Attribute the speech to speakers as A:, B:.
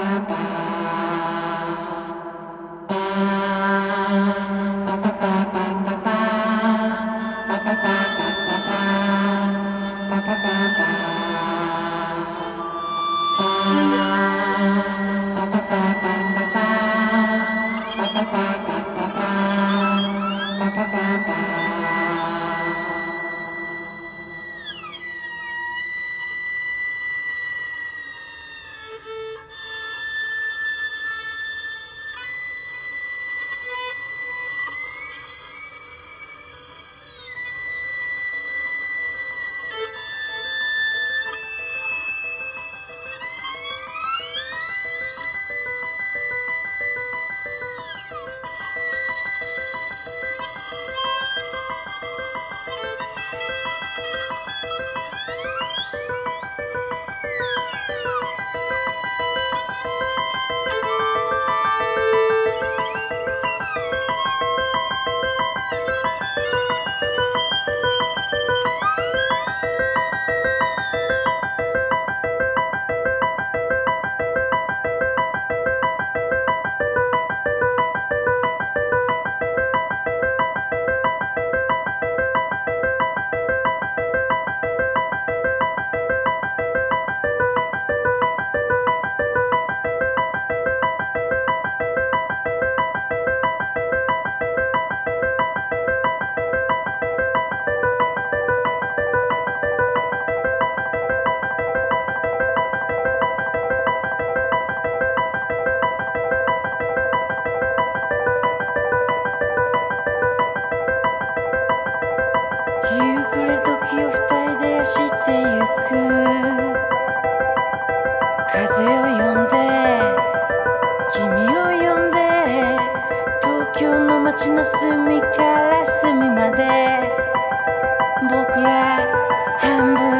A: Bye. 한 분.